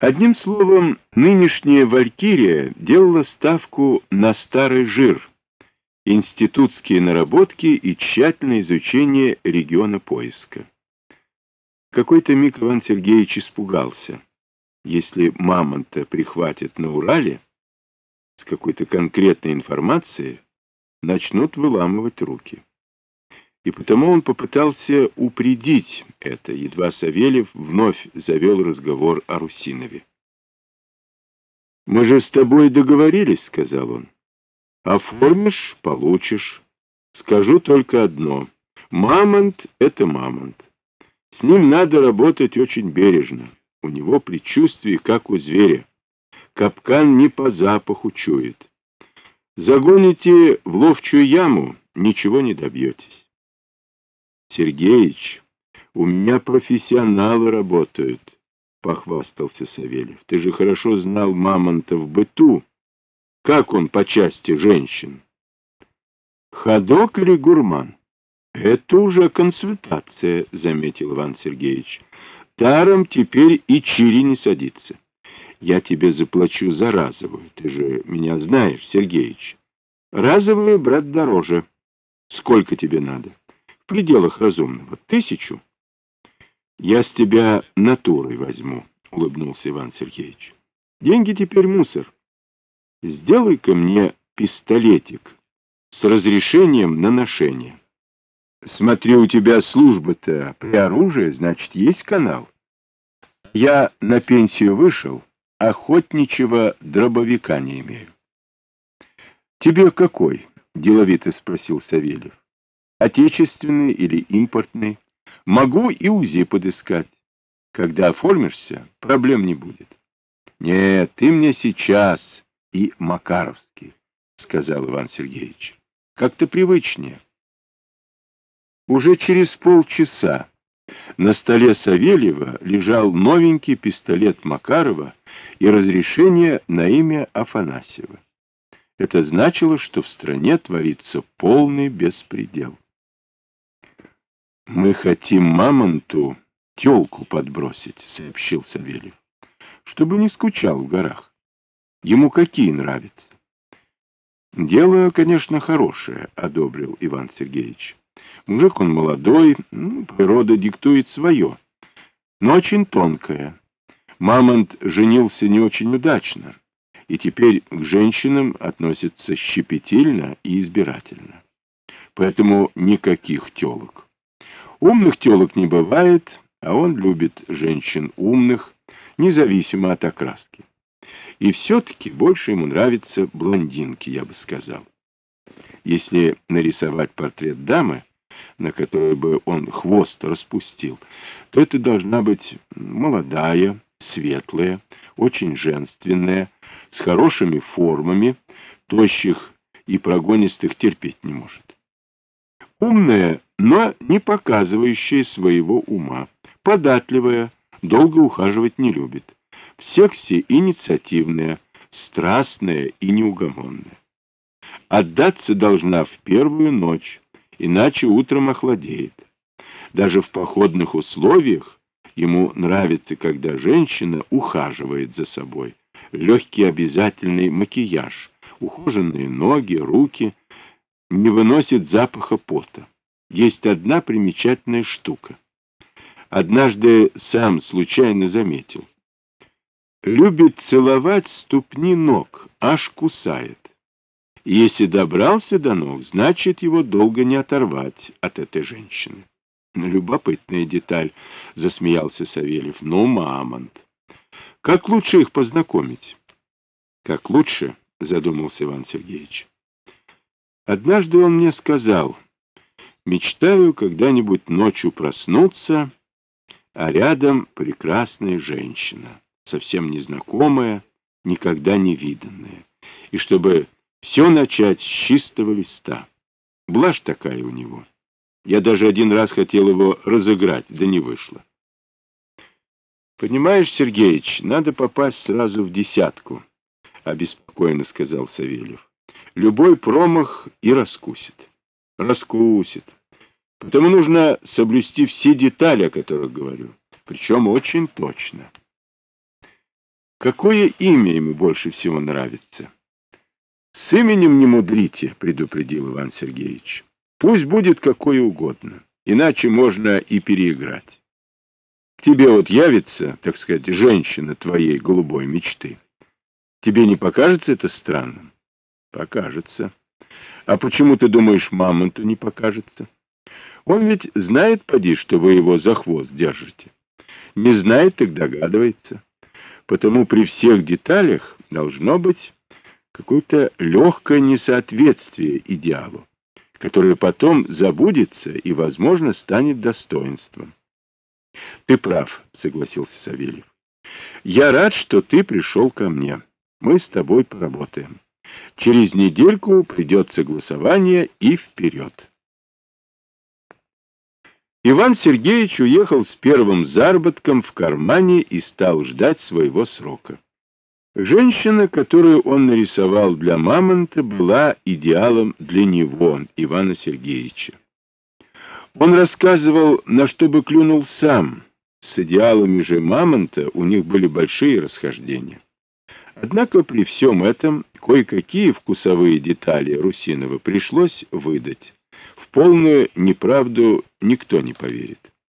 Одним словом, нынешняя «Валькирия» делала ставку на старый жир, институтские наработки и тщательное изучение региона поиска. Какой-то миг Иван Сергеевич испугался. Если мамонта прихватят на Урале, с какой-то конкретной информацией начнут выламывать руки. И потому он попытался упредить это, едва Савельев вновь завел разговор о Русинове. «Мы же с тобой договорились», — сказал он. «Оформишь — получишь. Скажу только одно. Мамонт — это мамонт. С ним надо работать очень бережно. У него предчувствие, как у зверя. Капкан не по запаху чует. Загоните в ловчую яму — ничего не добьетесь. Сергеич, у меня профессионалы работают, — похвастался Савельев. Ты же хорошо знал мамонта в быту. Как он по части женщин? Ходок или гурман? Это уже консультация, — заметил Иван Сергеевич. Даром теперь и чири не садится. Я тебе заплачу за разовую. Ты же меня знаешь, Сергеич. Разовую, брат, дороже. Сколько тебе надо? Пределах разумного. Тысячу. Я с тебя натурой возьму, улыбнулся Иван Сергеевич. Деньги теперь мусор. Сделай-ка мне пистолетик с разрешением на ношение. Смотри, у тебя служба-то при оружии, значит, есть канал. Я на пенсию вышел, охотничьего дробовика не имею. Тебе какой? — деловито спросил Савельев отечественный или импортный. Могу и УЗИ подыскать. Когда оформишься, проблем не будет. Нет, ты мне сейчас и Макаровский, сказал Иван Сергеевич. Как-то привычнее. Уже через полчаса на столе Савельева лежал новенький пистолет Макарова и разрешение на имя Афанасьева. Это значило, что в стране творится полный беспредел. «Мы хотим мамонту телку подбросить», — сообщил Савельев, — «чтобы не скучал в горах. Ему какие нравятся?» «Дело, конечно, хорошее», — одобрил Иван Сергеевич. «Мужик он молодой, ну, природа диктует свое, но очень тонкое. Мамонт женился не очень удачно, и теперь к женщинам относится щепетильно и избирательно. Поэтому никаких телок». Умных телок не бывает, а он любит женщин умных, независимо от окраски. И все-таки больше ему нравятся блондинки, я бы сказал. Если нарисовать портрет дамы, на которой бы он хвост распустил, то это должна быть молодая, светлая, очень женственная, с хорошими формами, тощих и прогонистых терпеть не может. Умная но не показывающая своего ума, податливая, долго ухаживать не любит, в сексе инициативная, страстная и неугомонная. Отдаться должна в первую ночь, иначе утром охладеет. Даже в походных условиях ему нравится, когда женщина ухаживает за собой. Легкий обязательный макияж, ухоженные ноги, руки, не выносит запаха пота есть одна примечательная штука. Однажды сам случайно заметил. Любит целовать ступни ног, аж кусает. Если добрался до ног, значит, его долго не оторвать от этой женщины. Любопытная деталь, — засмеялся Савельев. Ну, мамонт. Как лучше их познакомить? Как лучше, — задумался Иван Сергеевич. Однажды он мне сказал... Мечтаю когда-нибудь ночью проснуться, а рядом прекрасная женщина, совсем незнакомая, никогда не виданная, и чтобы все начать с чистого листа. Блажь такая у него. Я даже один раз хотел его разыграть, да не вышло. «Понимаешь, Сергеич, надо попасть сразу в десятку», — обеспокоенно сказал Савельев. «Любой промах и раскусит». «Раскусит. Потому нужно соблюсти все детали, о которых говорю, причем очень точно. какое имя ему больше всего нравится? С именем не мудрите, предупредил Иван Сергеевич. Пусть будет какое угодно, иначе можно и переиграть. К тебе вот явится, так сказать, женщина твоей голубой мечты. Тебе не покажется это странным? Покажется. А почему ты думаешь, мамонту не покажется? Он ведь знает, поди, что вы его за хвост держите. Не знает, так догадывается. Потому при всех деталях должно быть какое-то легкое несоответствие идеалу, которое потом забудется и, возможно, станет достоинством. Ты прав, согласился Савельев. Я рад, что ты пришел ко мне. Мы с тобой поработаем. Через недельку придет согласование и вперед. Иван Сергеевич уехал с первым заработком в кармане и стал ждать своего срока. Женщина, которую он нарисовал для Мамонта, была идеалом для него, Ивана Сергеевича. Он рассказывал, на что бы клюнул сам. С идеалами же Мамонта у них были большие расхождения. Однако при всем этом кое-какие вкусовые детали Русинова пришлось выдать полную неправду никто не поверит.